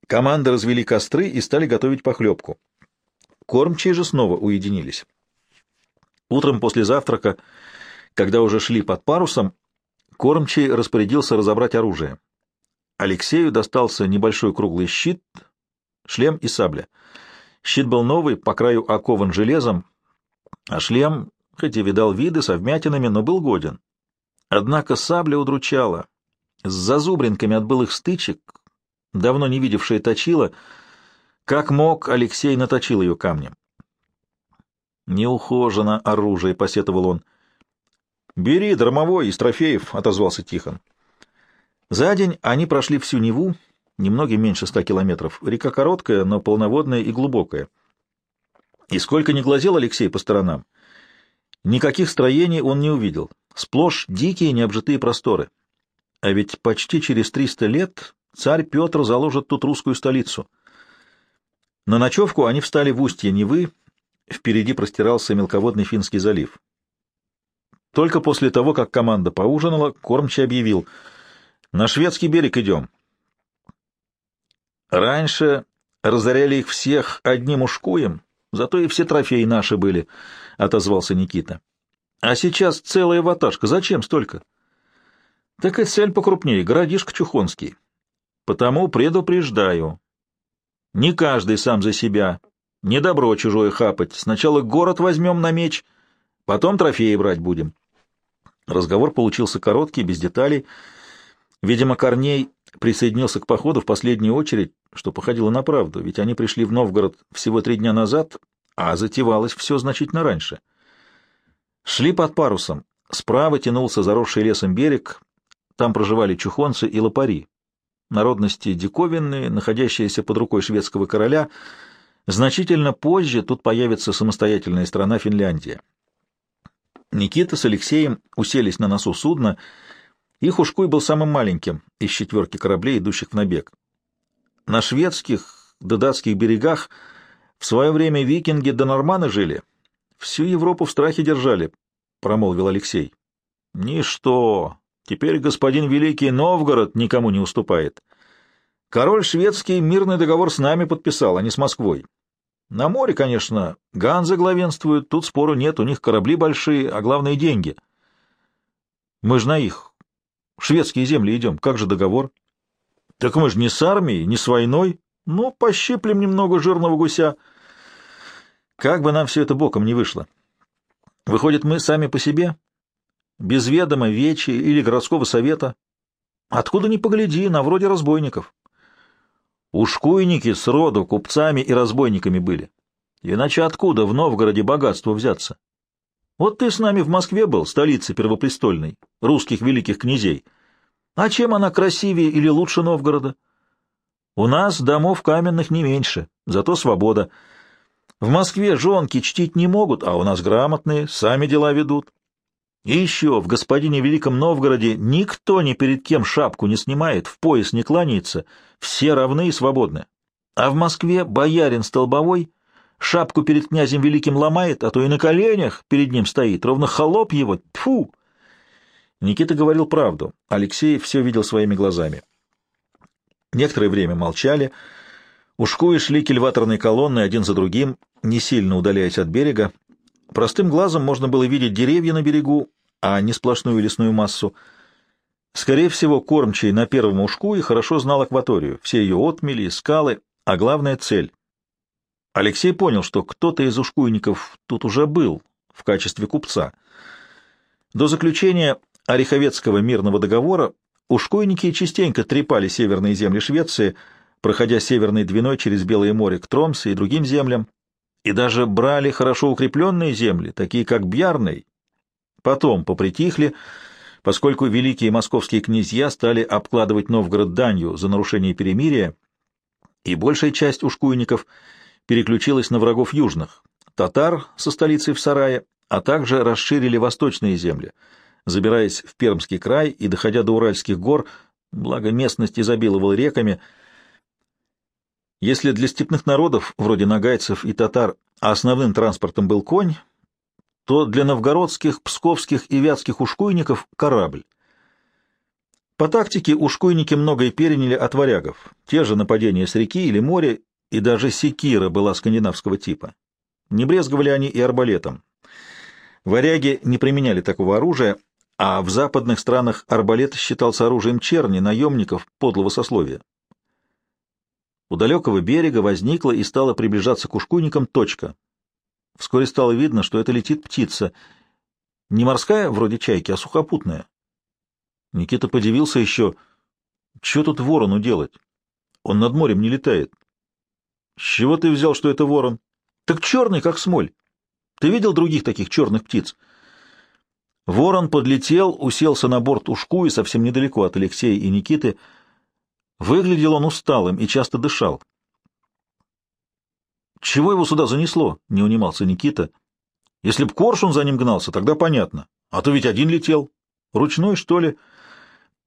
Команды развели костры и стали готовить похлебку. Кормчие же снова уединились. Утром после завтрака, когда уже шли под парусом, Кормчий распорядился разобрать оружие. Алексею достался небольшой круглый щит, шлем и сабля. Щит был новый, по краю окован железом, а шлем, хоть и видал виды со вмятинами, но был годен. Однако сабля удручала. С зазубринками от былых стычек, давно не видевшая точила, как мог, Алексей наточил ее камнем. «Неухожено оружие», — посетовал он. «Бери, дромовой, из трофеев», — отозвался Тихон. За день они прошли всю Неву, немного меньше ста километров. Река короткая, но полноводная и глубокая. И сколько ни глазел Алексей по сторонам, никаких строений он не увидел. Сплошь дикие необжитые просторы. А ведь почти через триста лет царь Петр заложит тут русскую столицу. На ночевку они встали в устье Невы, впереди простирался мелководный Финский залив. Только после того, как команда поужинала, кормчий объявил «На шведский берег идем». Раньше разоряли их всех одним ушкуем, зато и все трофеи наши были, — отозвался Никита. — А сейчас целая ваташка. Зачем столько? — Так и цель покрупнее, городишко Чухонский. Потому предупреждаю. Не каждый сам за себя. Не добро чужое хапать. Сначала город возьмем на меч, потом трофеи брать будем. Разговор получился короткий, без деталей. Видимо, Корней присоединился к походу в последнюю очередь, что походило на правду, ведь они пришли в Новгород всего три дня назад, а затевалось все значительно раньше. Шли под парусом. Справа тянулся заросший лесом берег, там проживали чухонцы и лопари. Народности диковинные, находящиеся под рукой шведского короля. Значительно позже тут появится самостоятельная страна Финляндия. Никита с Алексеем уселись на носу судна, их ушкуй был самым маленьким из четверки кораблей, идущих в набег. На шведских да датских берегах в свое время викинги да норманы жили. Всю Европу в страхе держали, — промолвил Алексей. — Ничто. Теперь господин Великий Новгород никому не уступает. Король шведский мирный договор с нами подписал, а не с Москвой. На море, конечно, ганзы главенствуют, тут спору нет, у них корабли большие, а главное — деньги. Мы же на их шведские земли идем. Как же договор? Так мы же не с армией, не с войной. Ну, пощиплем немного жирного гуся. Как бы нам все это боком не вышло. Выходит, мы сами по себе? Без ведома, вечи или городского совета? Откуда ни погляди, на вроде разбойников. Ушкуйники с роду купцами и разбойниками были. Иначе откуда в Новгороде богатство взяться? Вот ты с нами в Москве был, столице первопрестольной, русских великих князей. А чем она красивее или лучше Новгорода? У нас домов каменных не меньше, зато свобода. В Москве жонки чтить не могут, а у нас грамотные, сами дела ведут. И еще в господине Великом Новгороде никто ни перед кем шапку не снимает, в пояс не кланяется, все равны и свободны. А в Москве боярин столбовой шапку перед князем Великим ломает, а то и на коленях перед ним стоит, ровно холоп его, тфу. Никита говорил правду, Алексей все видел своими глазами. Некоторое время молчали, ушкуи шли кильваторной колонной один за другим, не сильно удаляясь от берега. Простым глазом можно было видеть деревья на берегу, а не сплошную лесную массу. Скорее всего, кормчий на первом ушку и хорошо знал акваторию, все ее отмели, скалы, а главная — цель. Алексей понял, что кто-то из ушкуйников тут уже был в качестве купца. До заключения Ореховецкого мирного договора ушкуйники частенько трепали северные земли Швеции, проходя северной двиной через Белое море к Тромсе и другим землям, и даже брали хорошо укрепленные земли, такие как Бьярный. Потом попритихли, поскольку великие московские князья стали обкладывать Новгород данью за нарушение перемирия, и большая часть ушкуйников переключилась на врагов южных, татар со столицей в Сарае, а также расширили восточные земли, забираясь в Пермский край и доходя до Уральских гор, благо местность изобиловала реками. Если для степных народов, вроде нагайцев и татар, основным транспортом был конь, то для новгородских, псковских и вятских ушкуйников — корабль. По тактике ушкуйники многое переняли от варягов, те же нападения с реки или моря, и даже секира была скандинавского типа. Не брезговали они и арбалетом. Варяги не применяли такого оружия, а в западных странах арбалет считался оружием черни, наемников, подлого сословия. У далекого берега возникла и стала приближаться к ушкуйникам точка, Вскоре стало видно, что это летит птица. Не морская, вроде чайки, а сухопутная. Никита подивился еще. Что тут ворону делать? Он над морем не летает. С чего ты взял, что это ворон? Так черный, как смоль. Ты видел других таких черных птиц? Ворон подлетел, уселся на борт ушку и совсем недалеко от Алексея и Никиты. Выглядел он усталым и часто дышал. Чего его сюда занесло? — не унимался Никита. — Если б коршун за ним гнался, тогда понятно. А то ведь один летел. Ручной, что ли?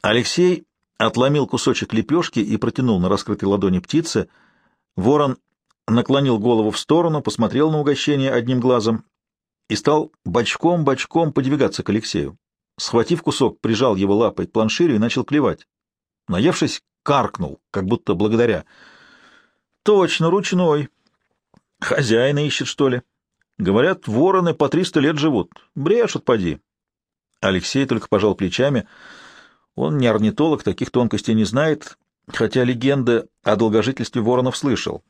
Алексей отломил кусочек лепешки и протянул на раскрытой ладони птицы. Ворон наклонил голову в сторону, посмотрел на угощение одним глазом и стал бочком-бочком подвигаться к Алексею. Схватив кусок, прижал его лапой к планширю и начал клевать. Наевшись, каркнул, как будто благодаря. — Точно, ручной, Хозяина ищет, что ли? Говорят, вороны по триста лет живут. Брешут, поди. Алексей только пожал плечами. Он не орнитолог, таких тонкостей не знает, хотя легенды о долгожительстве воронов слышал.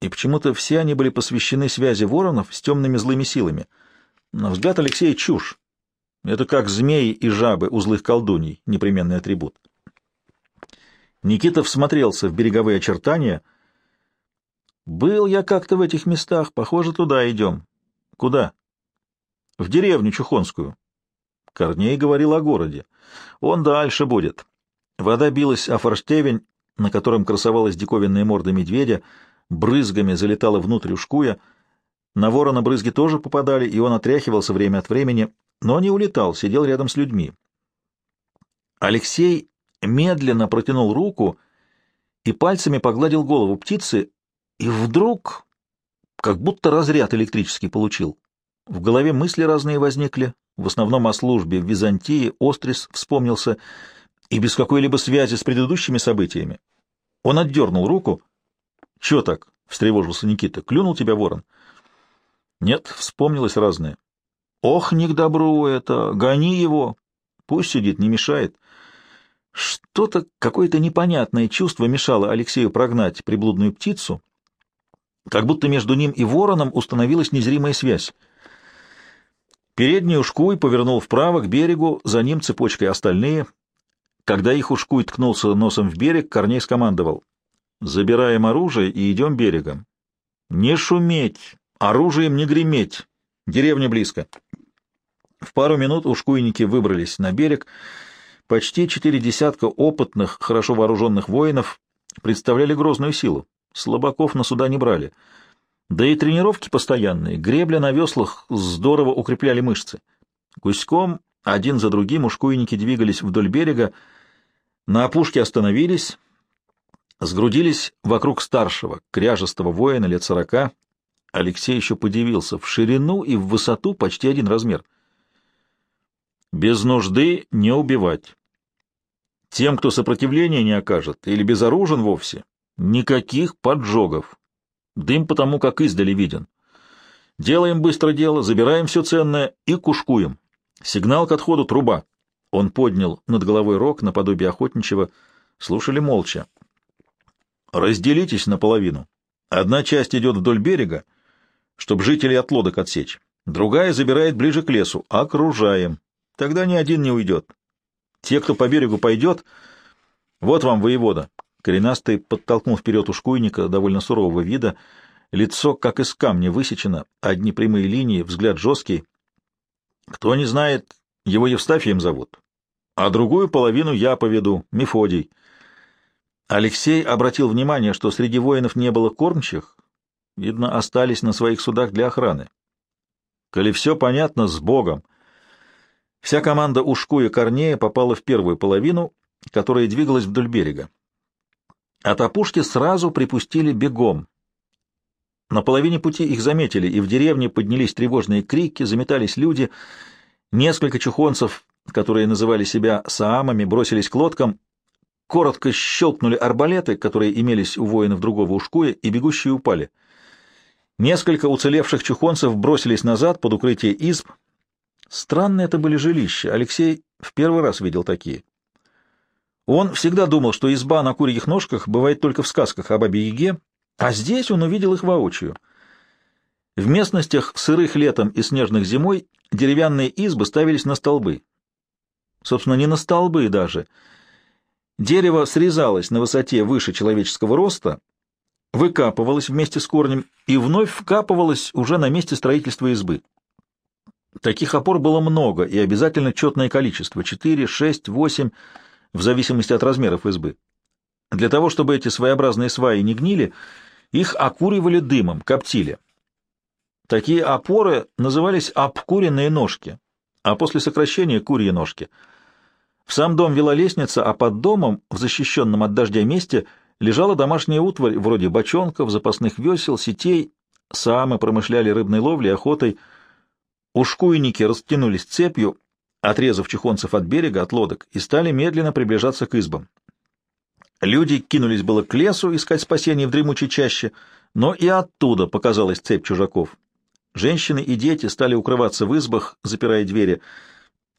И почему-то все они были посвящены связи воронов с темными злыми силами. На взгляд Алексея чушь. Это как змеи и жабы у злых колдуней, непременный атрибут. Никита всмотрелся в береговые очертания — был я как-то в этих местах, похоже, туда идем. Куда? В деревню Чухонскую. Корней говорил о городе. Он дальше будет. Вода билась о форштевень, на котором красовалась диковинная морда медведя, брызгами залетала внутрь ушкуя. На ворона брызги тоже попадали, и он отряхивался время от времени, но не улетал, сидел рядом с людьми. Алексей медленно протянул руку и пальцами погладил голову птицы, и вдруг, как будто разряд электрический получил. В голове мысли разные возникли, в основном о службе в Византии, Острис вспомнился, и без какой-либо связи с предыдущими событиями. Он отдернул руку. — Чё так? — встревожился Никита. — Клюнул тебя ворон? — Нет, вспомнилось разное. — Ох, не к добру это! Гони его! Пусть сидит, не мешает. Что-то, какое-то непонятное чувство мешало Алексею прогнать приблудную птицу, как будто между ним и вороном установилась незримая связь. Передний ушкуй повернул вправо к берегу, за ним цепочкой остальные. Когда их ушкуй ткнулся носом в берег, Корней скомандовал. «Забираем оружие и идем берегом. Не шуметь, оружием не греметь. Деревня близко». В пару минут ушкуйники выбрались на берег. Почти четыре десятка опытных, хорошо вооруженных воинов представляли грозную силу. Слабаков на суда не брали. Да и тренировки постоянные, гребля на веслах здорово укрепляли мышцы. Гуськом один за другим ушкуйники двигались вдоль берега, на опушке остановились, сгрудились вокруг старшего, кряжестого воина лет сорока. Алексей еще подивился, в ширину и в высоту почти один размер. Без нужды не убивать. Тем, кто сопротивления не окажет или безоружен вовсе, Никаких поджогов. Дым потому как издали виден. Делаем быстро дело, забираем все ценное и кушкуем. Сигнал к отходу — труба. Он поднял над головой рог наподобие охотничьего, слушали молча. «Разделитесь наполовину. Одна часть идет вдоль берега, чтобы жителей от лодок отсечь. Другая забирает ближе к лесу. Окружаем. Тогда ни один не уйдет. Те, кто по берегу пойдет... Вот вам воевода». Коренастый подтолкнул вперед ушкуйника довольно сурового вида, лицо как из камня высечено, одни прямые линии, взгляд жесткий. Кто не знает, его Евстафием зовут, а другую половину я поведу, Мефодий. Алексей обратил внимание, что среди воинов не было кормчих, видно, остались на своих судах для охраны. Коли все понятно, с Богом. Вся команда Ушку и Корнея попала в первую половину, которая двигалась вдоль берега. От опушки сразу припустили бегом. На половине пути их заметили, и в деревне поднялись тревожные крики, заметались люди. Несколько чухонцев, которые называли себя саамами, бросились к лодкам. Коротко щелкнули арбалеты, которые имелись у воинов другого ушкуя, и бегущие упали. Несколько уцелевших чухонцев бросились назад под укрытие изб. Странные это были жилища. Алексей в первый раз видел такие. Он всегда думал, что изба на курьих ножках бывает только в сказках о Бабе-Яге, а здесь он увидел их воочию. В местностях, сырых летом и снежных зимой, деревянные избы ставились на столбы. Собственно, не на столбы даже. Дерево срезалось на высоте выше человеческого роста, выкапывалось вместе с корнем и вновь вкапывалось уже на месте строительства избы. Таких опор было много и обязательно четное количество — 4, 6, 8 в зависимости от размеров избы. Для того, чтобы эти своеобразные сваи не гнили, их окуривали дымом, коптили. Такие опоры назывались обкуренные ножки, а после сокращения — курьи ножки. В сам дом вела лестница, а под домом, в защищенном от дождя месте, лежала домашняя утварь, вроде бочонков, запасных весел, сетей. Самы промышляли рыбной ловлей, охотой. Ушкуйники растянулись цепью, отрезав чехонцев от берега, от лодок, и стали медленно приближаться к избам. Люди кинулись было к лесу искать спасения в дремучей чаще, но и оттуда показалась цепь чужаков. Женщины и дети стали укрываться в избах, запирая двери,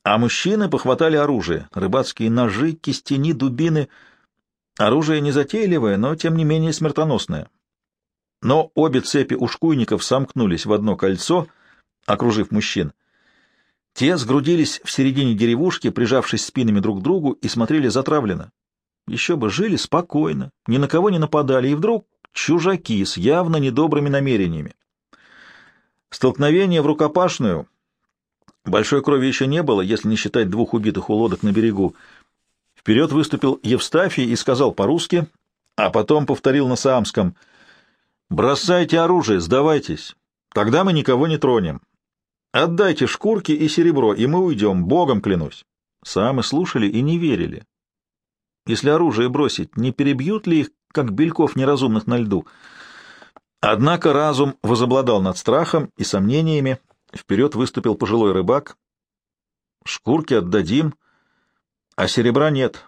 а мужчины похватали оружие — рыбацкие ножи, кистени, дубины. Оружие незатейливое, но, тем не менее, смертоносное. Но обе цепи ушкуйников сомкнулись в одно кольцо, окружив мужчин. Те сгрудились в середине деревушки, прижавшись спинами друг к другу, и смотрели затравленно. Еще бы жили спокойно, ни на кого не нападали, и вдруг чужаки с явно недобрыми намерениями. Столкновение в рукопашную. Большой крови еще не было, если не считать двух убитых у лодок на берегу. Вперед выступил Евстафий и сказал по-русски, а потом повторил на саамском «Бросайте оружие, сдавайтесь, тогда мы никого не тронем. Отдайте шкурки и серебро, и мы уйдем, богом клянусь». Саамы слушали и не верили. Если оружие бросить, не перебьют ли их, как бельков неразумных на льду? Однако разум возобладал над страхом и сомнениями. Вперед выступил пожилой рыбак. Шкурки отдадим, а серебра нет.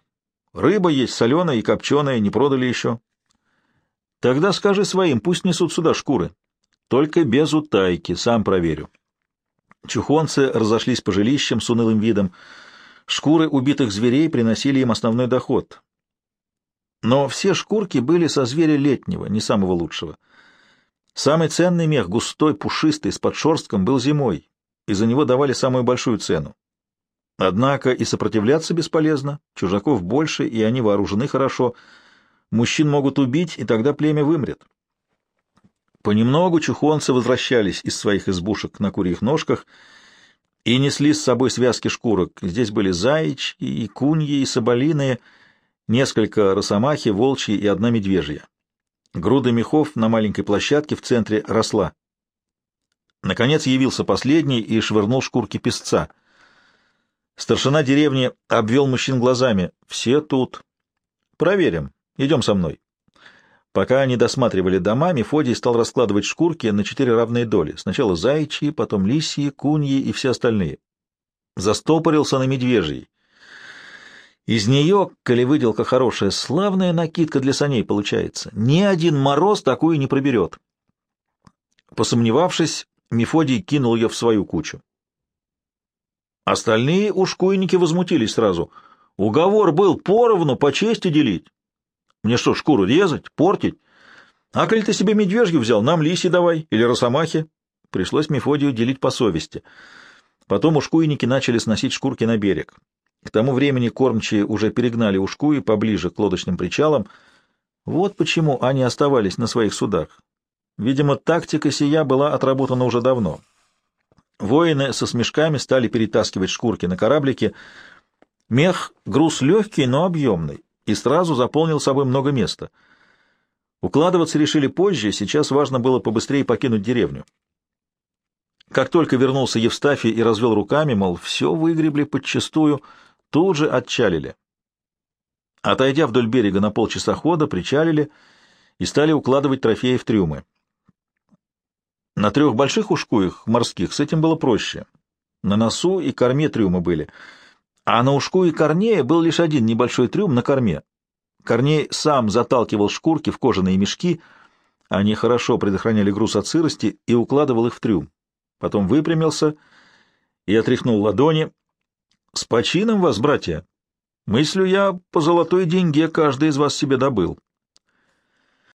Рыба есть соленая и копченая, не продали еще. Тогда скажи своим, пусть несут сюда шкуры. Только без утайки, сам проверю. Чухонцы разошлись по жилищам с унылым видом. Шкуры убитых зверей приносили им основной доход. Но все шкурки были со зверя летнего, не самого лучшего. Самый ценный мех, густой, пушистый, с подшерстком, был зимой, и за него давали самую большую цену. Однако и сопротивляться бесполезно, чужаков больше, и они вооружены хорошо. Мужчин могут убить, и тогда племя вымрет. Понемногу чухонцы возвращались из своих избушек на курьих ножках — и несли с собой связки шкурок. Здесь были заячьи, и куньи, и соболиные, несколько росомахи, волчьи и одна медвежья. Груда мехов на маленькой площадке в центре росла. Наконец явился последний и швырнул шкурки песца. Старшина деревни обвел мужчин глазами. «Все тут. Проверим. Идем со мной». Пока они досматривали дома, Мефодий стал раскладывать шкурки на четыре равные доли. Сначала зайчьи, потом лисьи, куньи и все остальные. Застопорился на медвежьей. Из нее, коли выделка хорошая, славная накидка для саней получается. Ни один мороз такую не проберет. Посомневавшись, Мефодий кинул ее в свою кучу. Остальные ушкуйники возмутились сразу. Уговор был поровну по чести делить. Мне что, шкуру резать, портить? А коли ты себе медвежью взял, нам лиси давай или росомахи. Пришлось Мефодию делить по совести. Потом ушкуйники начали сносить шкурки на берег. К тому времени кормчие уже перегнали ушкуи поближе к лодочным причалам. Вот почему они оставались на своих судах. Видимо, тактика сия была отработана уже давно. Воины со смешками стали перетаскивать шкурки на кораблике. Мех — груз легкий, но объемный, и сразу заполнил собой много места. Укладываться решили позже, сейчас важно было побыстрее покинуть деревню. Как только вернулся Евстафий и развел руками, мол, все выгребли подчистую, тут же отчалили. Отойдя вдоль берега на полчаса хода, причалили и стали укладывать трофеи в трюмы. На трех больших ушкуях морских с этим было проще. На носу и корме трюма были. А на ушку и корнее был лишь один небольшой трюм на корме. Корней сам заталкивал шкурки в кожаные мешки, они хорошо предохраняли груз от сырости, и укладывал их в трюм. Потом выпрямился и отряхнул ладони. «С почином вас, братья! Мыслю я, по золотой деньге каждый из вас себе добыл».